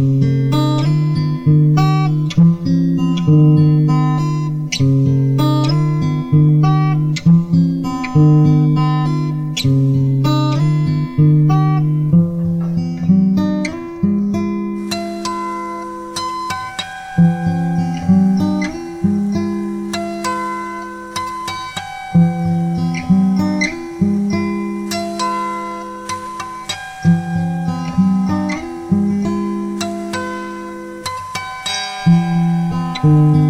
you you